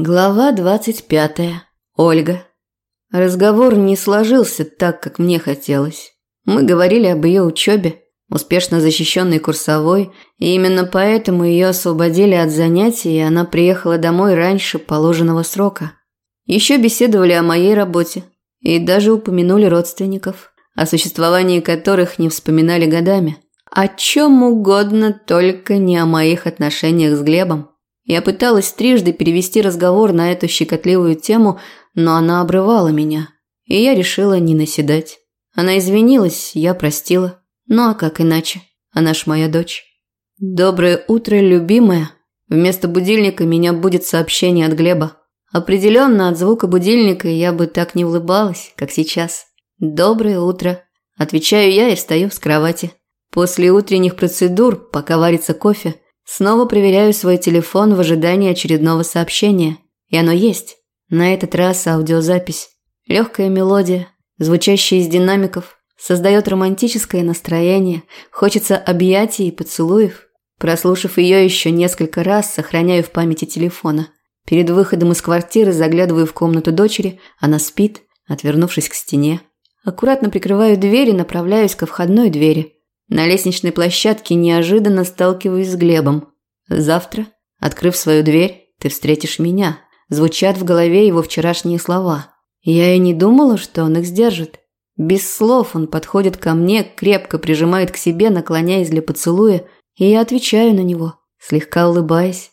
Глава двадцать пятая. Ольга. Разговор не сложился так, как мне хотелось. Мы говорили об ее учебе, успешно защищенной курсовой, и именно поэтому ее освободили от занятий, и она приехала домой раньше положенного срока. Еще беседовали о моей работе и даже упомянули родственников, о существовании которых не вспоминали годами. О чем угодно, только не о моих отношениях с Глебом. Я пыталась трижды перевести разговор на эту щекотливую тему, но она обрывала меня, и я решила не наседать. Она извинилась, я простила. Ну а как иначе? Она ж моя дочь. Доброе утро, любимая. Вместо будильника меня будет сообщение от Глеба. Определенно от звука будильника я бы так не улыбалась, как сейчас. Доброе утро. Отвечаю я и встаю с кровати. После утренних процедур, пока варится кофе, Снова проверяю свой телефон в ожидании очередного сообщения. И оно есть. На этот раз аудиозапись. Легкая мелодия, звучащая из динамиков, создает романтическое настроение, хочется объятий и поцелуев. Прослушав ее еще несколько раз, сохраняю в памяти телефона. Перед выходом из квартиры заглядываю в комнату дочери, она спит, отвернувшись к стене. Аккуратно прикрываю дверь и направляюсь ко входной двери – на лестничной площадке неожиданно сталкиваюсь с Глебом. Завтра, открыв свою дверь, ты встретишь меня. Звучат в голове его вчерашние слова. Я и не думала, что он их сдержит. Без слов он подходит ко мне, крепко прижимает к себе, наклоняясь для поцелуя, и я отвечаю на него, слегка улыбаясь.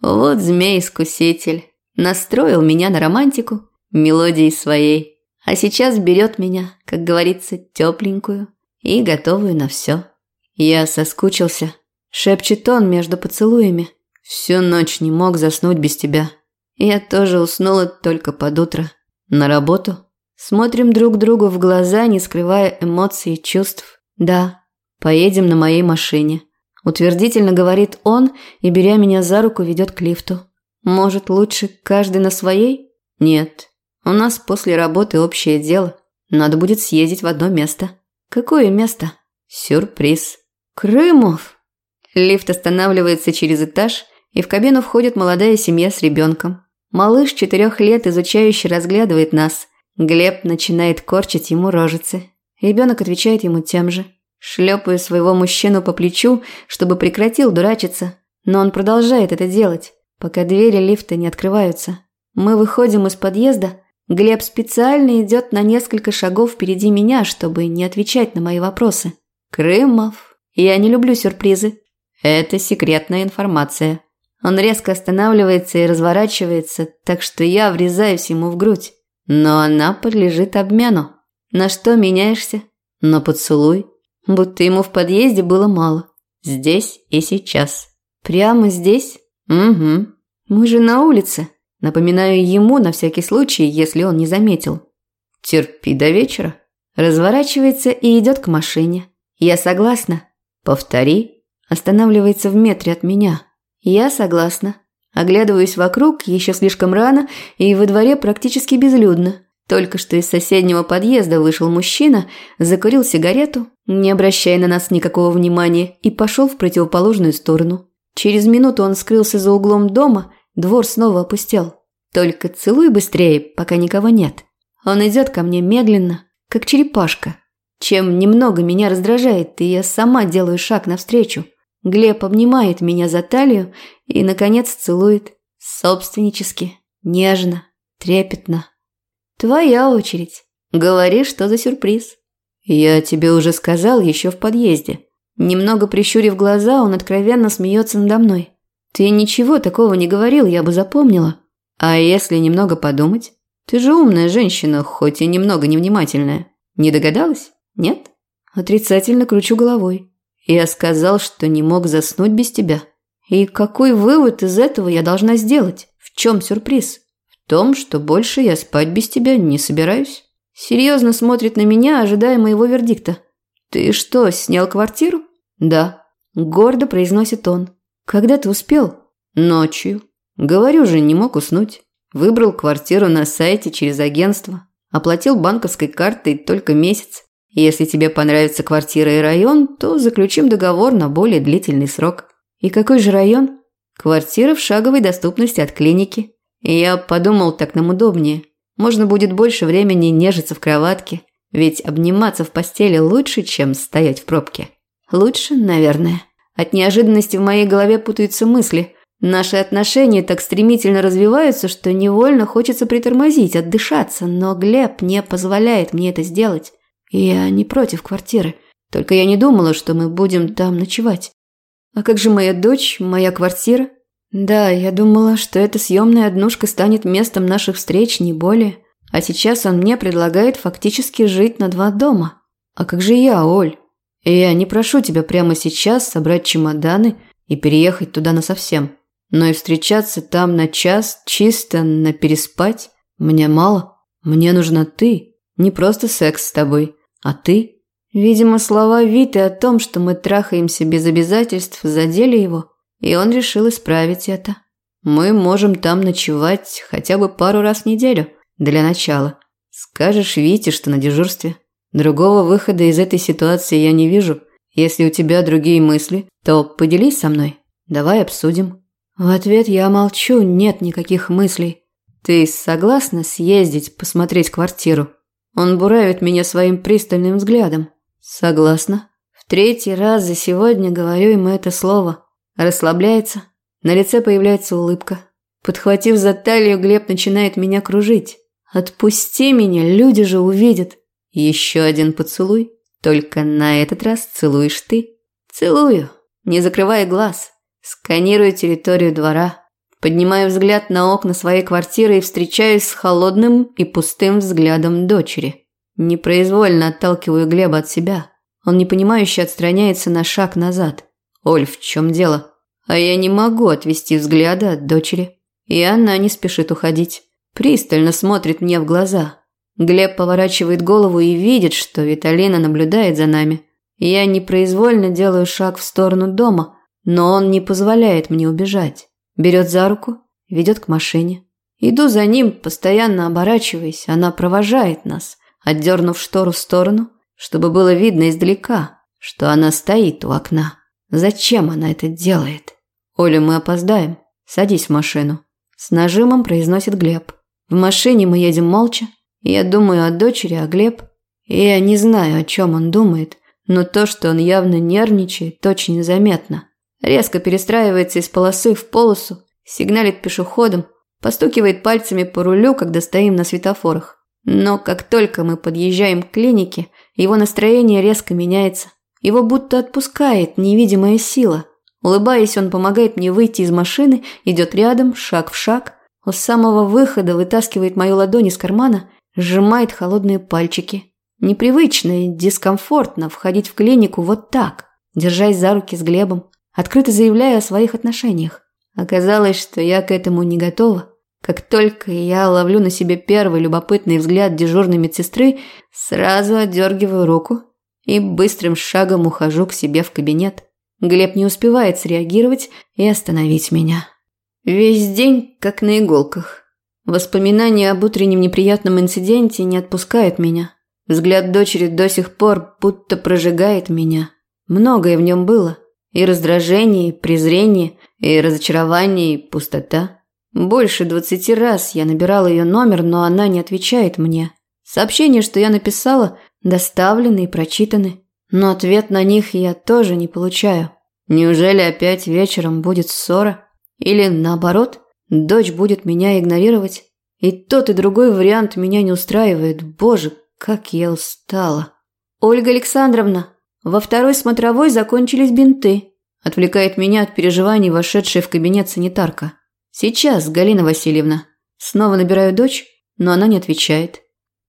Вот змей-искуситель. Настроил меня на романтику, мелодией своей. А сейчас берет меня, как говорится, тепленькую, и готовую на все. Я соскучился. Шепчет он между поцелуями. Всю ночь не мог заснуть без тебя. Я тоже уснула только под утро. На работу. Смотрим друг другу в глаза, не скрывая эмоций и чувств. Да, поедем на моей машине. Утвердительно говорит он и, беря меня за руку, ведет к лифту. Может, лучше каждый на своей? Нет. У нас после работы общее дело. Надо будет съездить в одно место. Какое место? Сюрприз. Крымов. Лифт останавливается через этаж, и в кабину входит молодая семья с ребенком. Малыш четырех лет изучающе разглядывает нас. Глеб начинает корчить ему рожицы. Ребенок отвечает ему тем же. Шлепаю своего мужчину по плечу, чтобы прекратил дурачиться. Но он продолжает это делать, пока двери лифта не открываются. Мы выходим из подъезда, Глеб специально идет на несколько шагов впереди меня, чтобы не отвечать на мои вопросы. Крымов. Я не люблю сюрпризы. Это секретная информация. Он резко останавливается и разворачивается, так что я врезаюсь ему в грудь. Но она подлежит обмену. На что меняешься? На поцелуй. Будто ему в подъезде было мало. Здесь и сейчас. Прямо здесь? Угу. Мы же на улице. Напоминаю ему на всякий случай, если он не заметил. Терпи до вечера. Разворачивается и идет к машине. Я согласна. Повтори. Останавливается в метре от меня. Я согласна. Оглядываюсь вокруг, еще слишком рано, и во дворе практически безлюдно. Только что из соседнего подъезда вышел мужчина, закурил сигарету, не обращая на нас никакого внимания, и пошел в противоположную сторону. Через минуту он скрылся за углом дома Двор снова опустел. Только целуй быстрее, пока никого нет. Он идет ко мне медленно, как черепашка. Чем немного меня раздражает, и я сама делаю шаг навстречу. Глеб обнимает меня за талию и, наконец, целует. Собственнически, нежно, трепетно. Твоя очередь. Говори, что за сюрприз. Я тебе уже сказал еще в подъезде. Немного прищурив глаза, он откровенно смеется надо мной. Ты ничего такого не говорил, я бы запомнила. А если немного подумать? Ты же умная женщина, хоть и немного невнимательная. Не догадалась? Нет? Отрицательно кручу головой. Я сказал, что не мог заснуть без тебя. И какой вывод из этого я должна сделать? В чем сюрприз? В том, что больше я спать без тебя не собираюсь. Серьезно смотрит на меня, ожидая моего вердикта. Ты что, снял квартиру? Да. Гордо произносит он. Когда ты успел? Ночью. Говорю же, не мог уснуть. Выбрал квартиру на сайте через агентство. Оплатил банковской картой только месяц. Если тебе понравится квартира и район, то заключим договор на более длительный срок. И какой же район? Квартира в шаговой доступности от клиники. Я подумал, так нам удобнее. Можно будет больше времени нежиться в кроватке, ведь обниматься в постели лучше, чем стоять в пробке. Лучше, наверное. От неожиданности в моей голове путаются мысли. Наши отношения так стремительно развиваются, что невольно хочется притормозить, отдышаться, но Глеб не позволяет мне это сделать. Я не против квартиры. Только я не думала, что мы будем там ночевать. А как же моя дочь, моя квартира? Да, я думала, что эта съемная однушка станет местом наших встреч, не более. А сейчас он мне предлагает фактически жить на два дома. А как же я, Оль? Я не прошу тебя прямо сейчас собрать чемоданы и переехать туда насовсем. Но и встречаться там на час, чисто на переспать, мне мало. Мне нужна ты. Не просто секс с тобой, а ты. Видимо, слова Виты о том, что мы трахаемся без обязательств, задели его и он решил исправить это. Мы можем там ночевать хотя бы пару раз в неделю, для начала. Скажешь Вите, что на дежурстве. Другого выхода из этой ситуации я не вижу. Если у тебя другие мысли, то поделись со мной. Давай обсудим. В ответ я молчу, нет никаких мыслей. Ты согласна съездить посмотреть квартиру? Он буравит меня своим пристальным взглядом. Согласна. В третий раз за сегодня говорю ему это слово. Расслабляется, на лице появляется улыбка. Подхватив за талию, Глеб начинает меня кружить. «Отпусти меня, люди же увидят!» Еще один поцелуй, только на этот раз целуешь ты. Целую, не закрывая глаз. Сканирую территорию двора. Поднимаю взгляд на окна своей квартиры и встречаюсь с холодным и пустым взглядом дочери. Непроизвольно отталкиваю Глеба от себя. Он непонимающе отстраняется на шаг назад. «Оль, в чем дело?» А я не могу отвести взгляда от дочери. И она не спешит уходить. Пристально смотрит мне в глаза. Глеб поворачивает голову и видит, что Виталина наблюдает за нами. Я непроизвольно делаю шаг в сторону дома, но он не позволяет мне убежать. Берет за руку, ведет к машине. Иду за ним, постоянно оборачиваясь. Она провожает нас, отдернув штору в сторону, чтобы было видно издалека, что она стоит у окна. Зачем она это делает? Оля, мы опоздаем. Садись в машину. С нажимом произносит Глеб. В машине мы едем молча. Я думаю о дочери, а Глеб... Я не знаю, о чем он думает, но то, что он явно нервничает, очень заметно. Резко перестраивается из полосы в полосу, сигналит пешеходам, постукивает пальцами по рулю, когда стоим на светофорах. Но как только мы подъезжаем к клинике, его настроение резко меняется. Его будто отпускает невидимая сила. Улыбаясь, он помогает мне выйти из машины, идет рядом, шаг в шаг. У самого выхода вытаскивает мою ладонь из кармана, сжимает холодные пальчики. Непривычно и дискомфортно входить в клинику вот так, держась за руки с Глебом, открыто заявляя о своих отношениях. Оказалось, что я к этому не готова. Как только я ловлю на себе первый любопытный взгляд дежурной медсестры, сразу отдергиваю руку и быстрым шагом ухожу к себе в кабинет. Глеб не успевает среагировать и остановить меня. Весь день как на иголках. Воспоминания об утреннем неприятном инциденте не отпускают меня. Взгляд дочери до сих пор будто прожигает меня. Многое в нем было. И раздражение, и презрение, и разочарование, и пустота. Больше двадцати раз я набирала ее номер, но она не отвечает мне. Сообщения, что я написала, доставлены и прочитаны, но ответ на них я тоже не получаю. Неужели опять вечером будет ссора? Или наоборот, дочь будет меня игнорировать? И тот, и другой вариант меня не устраивает. Боже, как я устала. Ольга Александровна, во второй смотровой закончились бинты. Отвлекает меня от переживаний вошедшая в кабинет санитарка. Сейчас, Галина Васильевна. Снова набираю дочь, но она не отвечает.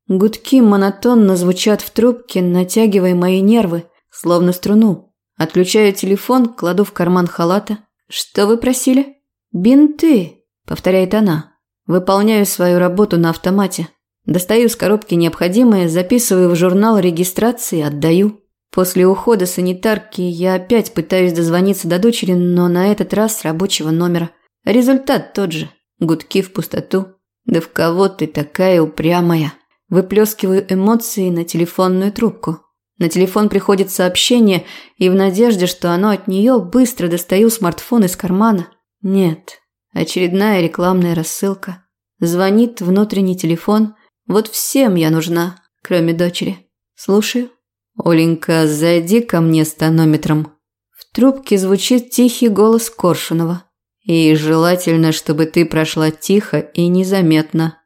Гудки монотонно звучат в трубке, натягивая мои нервы, словно струну. Отключаю телефон, кладу в карман халата. «Что вы просили?» «Бинты», – повторяет она. Выполняю свою работу на автомате. Достаю из коробки необходимое, записываю в журнал регистрации, отдаю. После ухода санитарки я опять пытаюсь дозвониться до дочери, но на этот раз с рабочего номера. Результат тот же. Гудки в пустоту. Да в кого ты такая упрямая? Выплескиваю эмоции на телефонную трубку. На телефон приходит сообщение, и в надежде, что оно от нее, быстро достаю смартфон из кармана. Нет, очередная рекламная рассылка. Звонит внутренний телефон. Вот всем я нужна, кроме дочери. Слушаю. Оленька, зайди ко мне с тонометром. В трубке звучит тихий голос Коршунова. И желательно, чтобы ты прошла тихо и незаметно.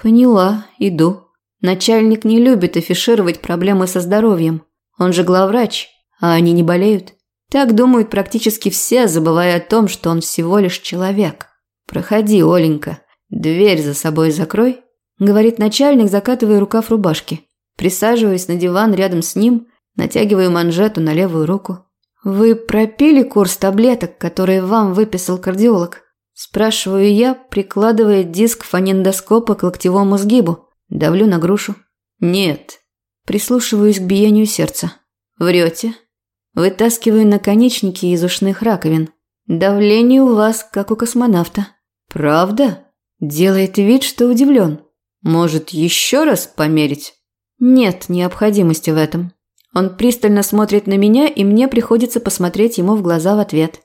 Поняла, иду. Начальник не любит афишировать проблемы со здоровьем. Он же главврач, а они не болеют. Так думают практически все, забывая о том, что он всего лишь человек. Проходи, Оленька. Дверь за собой закрой, говорит начальник, закатывая рукав рубашки. Присаживаясь на диван рядом с ним, натягиваю манжету на левую руку. «Вы пропили курс таблеток, которые вам выписал кардиолог?» Спрашиваю я, прикладывая диск фонендоскопа к локтевому сгибу. Давлю на грушу. «Нет». Прислушиваюсь к биению сердца. «Врете?» Вытаскиваю наконечники из ушных раковин. «Давление у вас, как у космонавта». «Правда?» Делает вид, что удивлен. «Может, еще раз померить?» Нет необходимости в этом. Он пристально смотрит на меня, и мне приходится посмотреть ему в глаза в ответ.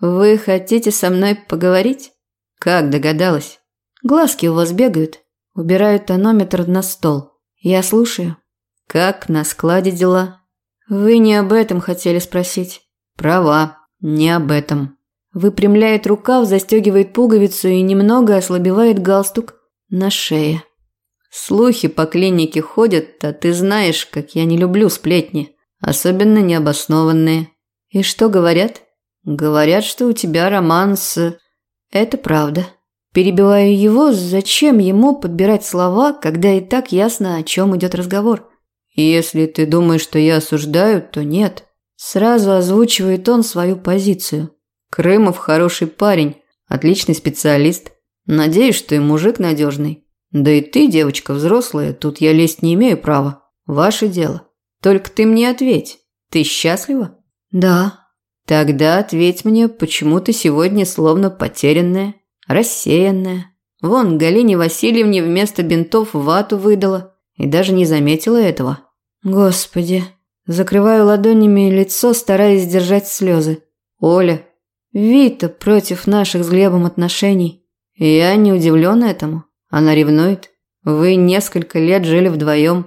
«Вы хотите со мной поговорить?» «Как догадалась?» Глазки у вас бегают. Убирают тонометр на стол. Я слушаю. «Как на складе дела?» «Вы не об этом хотели спросить». «Права, не об этом». Выпрямляет рукав, застегивает пуговицу и немного ослабевает галстук на шее. Слухи по клинике ходят, а ты знаешь, как я не люблю сплетни, особенно необоснованные. И что говорят? Говорят, что у тебя роман с... Это правда. Перебиваю его, зачем ему подбирать слова, когда и так ясно, о чем идет разговор. Если ты думаешь, что я осуждаю, то нет. Сразу озвучивает он свою позицию. Крымов хороший парень, отличный специалист. Надеюсь, что и мужик надежный. Да и ты, девочка взрослая, тут я лезть не имею права. Ваше дело. Только ты мне ответь. Ты счастлива? Да. Тогда ответь мне, почему ты сегодня словно потерянная, рассеянная. Вон, Галине Васильевне вместо бинтов вату выдала и даже не заметила этого. Господи. Закрываю ладонями лицо, стараясь сдержать слезы. Оля. Вита против наших с Глебом отношений. Я не удивлен этому. Она ревнует? Вы несколько лет жили вдвоем,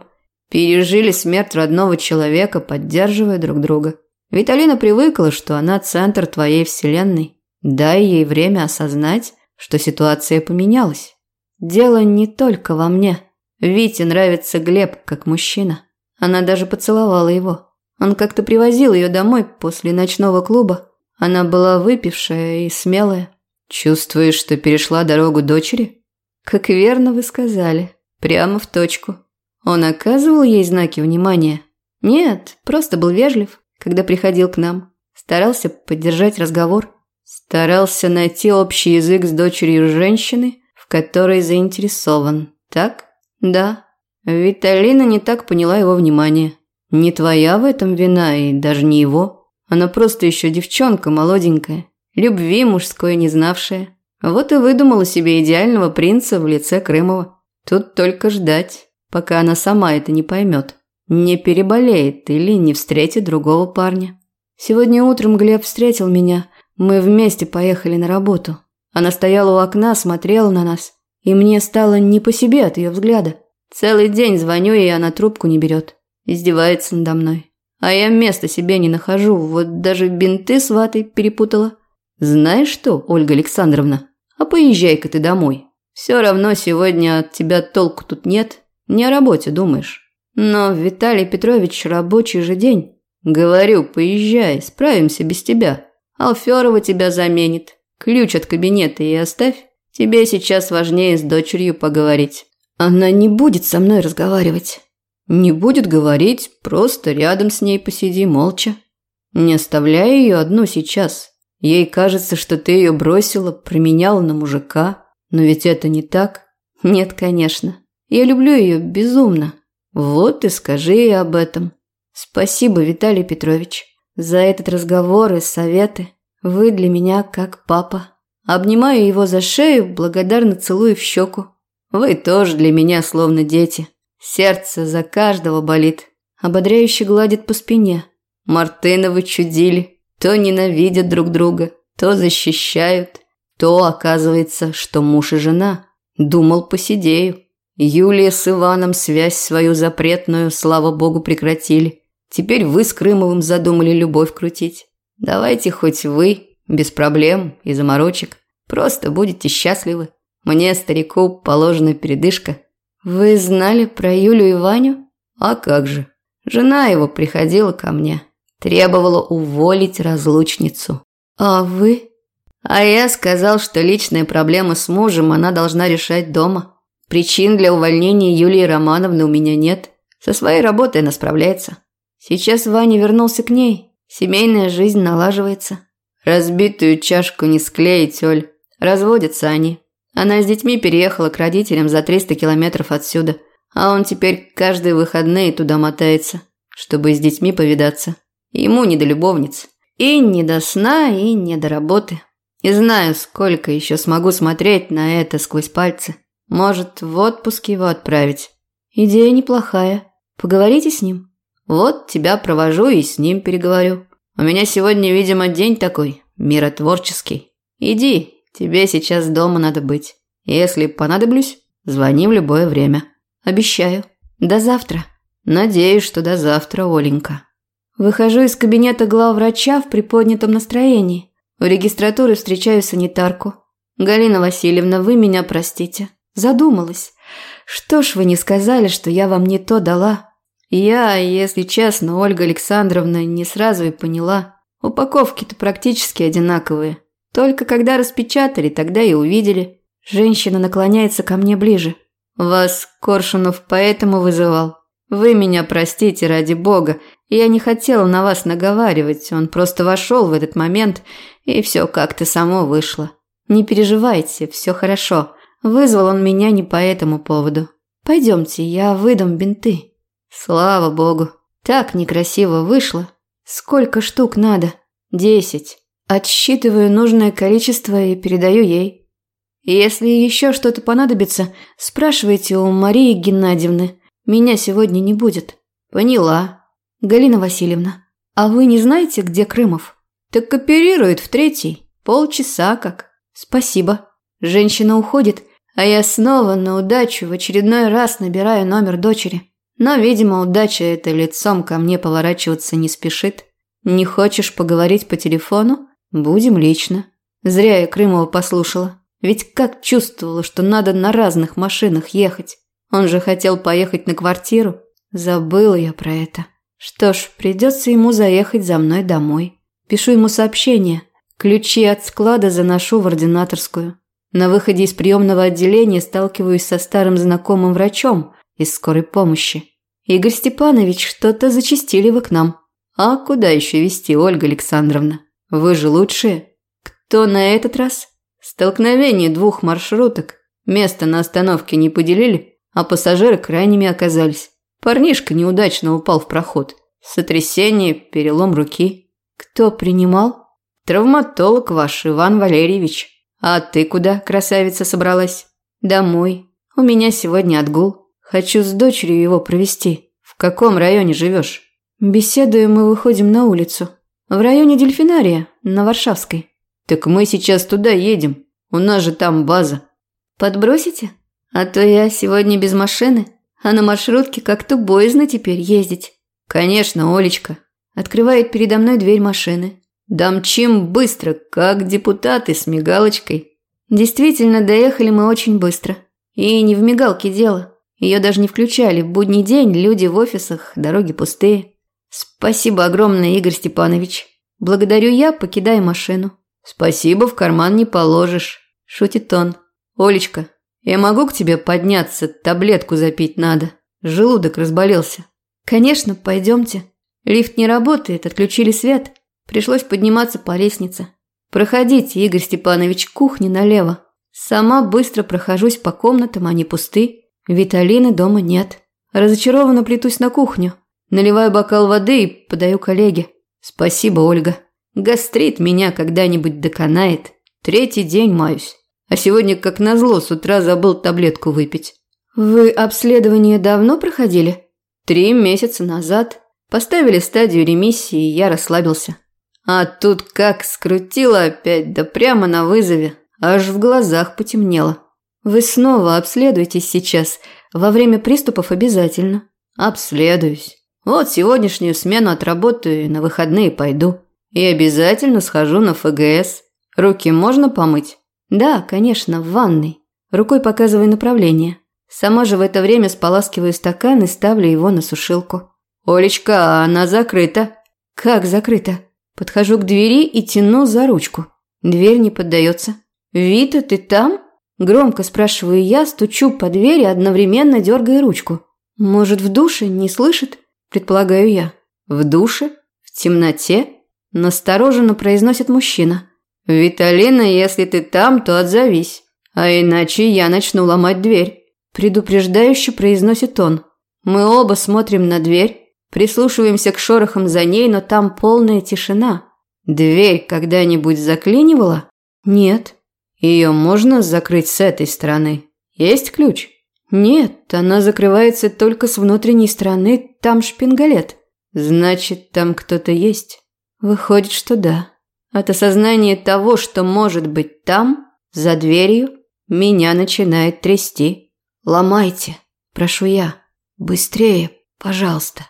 пережили смерть родного человека, поддерживая друг друга. Виталина привыкла, что она центр твоей вселенной. Дай ей время осознать, что ситуация поменялась. Дело не только во мне. Вите нравится Глеб как мужчина. Она даже поцеловала его. Он как-то привозил ее домой после ночного клуба. Она была выпившая и смелая. Чувствуешь, что перешла дорогу дочери? Как верно вы сказали. Прямо в точку. Он оказывал ей знаки внимания? Нет, просто был вежлив, когда приходил к нам. Старался поддержать разговор. Старался найти общий язык с дочерью женщины, в которой заинтересован. Так? Да. Виталина не так поняла его внимание. Не твоя в этом вина и даже не его. Она просто еще девчонка молоденькая, любви мужской не знавшая. Вот и выдумала себе идеального принца в лице Крымова. Тут только ждать, пока она сама это не поймет. Не переболеет или не встретит другого парня. Сегодня утром Глеб встретил меня. Мы вместе поехали на работу. Она стояла у окна, смотрела на нас. И мне стало не по себе от ее взгляда. Целый день звоню ей, она трубку не берет. Издевается надо мной. А я места себе не нахожу. Вот даже бинты с ватой перепутала. Знаешь что, Ольга Александровна? А поезжай-ка ты домой. Все равно сегодня от тебя толку тут нет. Не о работе думаешь. Но, Виталий Петрович, рабочий же день. Говорю, поезжай, справимся без тебя. Алферова тебя заменит. Ключ от кабинета и оставь. Тебе сейчас важнее с дочерью поговорить. Она не будет со мной разговаривать. Не будет говорить, просто рядом с ней посиди молча. Не оставляй ее одну сейчас. Ей кажется, что ты ее бросила, променяла на мужика. Но ведь это не так. Нет, конечно. Я люблю ее безумно. Вот и скажи ей об этом. Спасибо, Виталий Петрович, за этот разговор и советы. Вы для меня как папа. Обнимаю его за шею, благодарно целую в щеку. Вы тоже для меня словно дети. Сердце за каждого болит. Ободряюще гладит по спине. Мартыновы чудили. То ненавидят друг друга, то защищают, то оказывается, что муж и жена. Думал, посидею. Юлия с Иваном связь свою запретную, слава богу, прекратили. Теперь вы с Крымовым задумали любовь крутить. Давайте хоть вы, без проблем и заморочек. Просто будете счастливы. Мне, старику, положена передышка. Вы знали про Юлю и Ваню? А как же. Жена его приходила ко мне. Требовала уволить разлучницу. А вы? А я сказал, что личные проблемы с мужем она должна решать дома. Причин для увольнения Юлии Романовны у меня нет. Со своей работой она справляется. Сейчас Ваня вернулся к ней. Семейная жизнь налаживается. Разбитую чашку не склеить, Оль. Разводятся они. Она с детьми переехала к родителям за 300 километров отсюда, а он теперь каждые выходные туда мотается, чтобы с детьми повидаться. Ему не до любовниц. И не до сна, и не до работы. И знаю, сколько еще смогу смотреть на это сквозь пальцы. Может, в отпуск его отправить. Идея неплохая. Поговорите с ним. Вот тебя провожу и с ним переговорю. У меня сегодня, видимо, день такой, миротворческий. Иди, Тебе сейчас дома надо быть. Если понадоблюсь, звони в любое время. Обещаю. До завтра. Надеюсь, что до завтра, Оленька. Выхожу из кабинета главврача в приподнятом настроении. В регистратуре встречаю санитарку. Галина Васильевна, вы меня простите. Задумалась. Что ж вы не сказали, что я вам не то дала? Я, если честно, Ольга Александровна, не сразу и поняла. Упаковки-то практически одинаковые. Только когда распечатали, тогда и увидели. Женщина наклоняется ко мне ближе. Вас Коршунов поэтому вызывал. Вы меня простите ради бога. Я не хотела на вас наговаривать. Он просто вошел в этот момент, и все как-то само вышло. Не переживайте, все хорошо. Вызвал он меня не по этому поводу. Пойдемте, я выдам бинты. Слава богу. Так некрасиво вышло. Сколько штук надо? Десять. Отсчитываю нужное количество и передаю ей. Если еще что-то понадобится, спрашивайте у Марии Геннадьевны. Меня сегодня не будет. Поняла. Галина Васильевна, а вы не знаете, где Крымов? Так оперирует в третий. Полчаса как. Спасибо. Женщина уходит, а я снова на удачу в очередной раз набираю номер дочери. Но, видимо, удача это лицом ко мне поворачиваться не спешит. Не хочешь поговорить по телефону? Будем лично. Зря я Крымова послушала. Ведь как чувствовала, что надо на разных машинах ехать. Он же хотел поехать на квартиру. Забыла я про это. Что ж, придется ему заехать за мной домой. Пишу ему сообщение. Ключи от склада заношу в ординаторскую. На выходе из приемного отделения сталкиваюсь со старым знакомым врачом из скорой помощи. Игорь Степанович, что-то зачистили вы к нам. А куда еще вести, Ольга Александровна? Вы же лучшие. Кто на этот раз? Столкновение двух маршруток. Место на остановке не поделили, а пассажиры крайними оказались. Парнишка неудачно упал в проход. Сотрясение, перелом руки. Кто принимал? Травматолог ваш, Иван Валерьевич. А ты куда, красавица, собралась? Домой. У меня сегодня отгул. Хочу с дочерью его провести. В каком районе живешь? Беседуем и выходим на улицу. В районе Дельфинария, на Варшавской. Так мы сейчас туда едем. У нас же там база. Подбросите? А то я сегодня без машины, а на маршрутке как-то боязно теперь ездить. Конечно, Олечка. Открывает передо мной дверь машины. Дамчим быстро, как депутаты с мигалочкой. Действительно, доехали мы очень быстро. И не в мигалке дело. Ее даже не включали. В будний день люди в офисах, дороги пустые. «Спасибо огромное, Игорь Степанович. Благодарю я, покидая машину». «Спасибо, в карман не положишь», – шутит он. «Олечка, я могу к тебе подняться, таблетку запить надо. Желудок разболелся». «Конечно, пойдемте. Лифт не работает, отключили свет. Пришлось подниматься по лестнице. Проходите, Игорь Степанович, кухни налево. Сама быстро прохожусь по комнатам, они пусты. Виталины дома нет. Разочарованно плетусь на кухню. Наливаю бокал воды и подаю коллеге. Спасибо, Ольга. Гастрит меня когда-нибудь доконает. Третий день маюсь. А сегодня, как назло, с утра забыл таблетку выпить. Вы обследование давно проходили? Три месяца назад. Поставили стадию ремиссии, и я расслабился. А тут как скрутило опять, да прямо на вызове. Аж в глазах потемнело. Вы снова обследуйтесь сейчас. Во время приступов обязательно. Обследуюсь. Вот сегодняшнюю смену отработаю и на выходные пойду. И обязательно схожу на ФГС. Руки можно помыть? Да, конечно, в ванной. Рукой показываю направление. Сама же в это время споласкиваю стакан и ставлю его на сушилку. «Олечка, а она закрыта». «Как закрыта?» Подхожу к двери и тяну за ручку. Дверь не поддается. «Вита, ты там?» Громко спрашиваю я, стучу по двери, одновременно дергая ручку. «Может, в душе? Не слышит?» Предполагаю я. «В душе? В темноте?» Настороженно произносит мужчина. «Виталина, если ты там, то отзовись, а иначе я начну ломать дверь». Предупреждающе произносит он. Мы оба смотрим на дверь, прислушиваемся к шорохам за ней, но там полная тишина. Дверь когда-нибудь заклинивала? Нет. Ее можно закрыть с этой стороны? Есть ключ? Нет, она закрывается только с внутренней стороны, там шпингалет. Значит, там кто-то есть. Выходит, что да. От осознания того, что может быть там, за дверью, меня начинает трясти. Ломайте, прошу я. Быстрее, пожалуйста.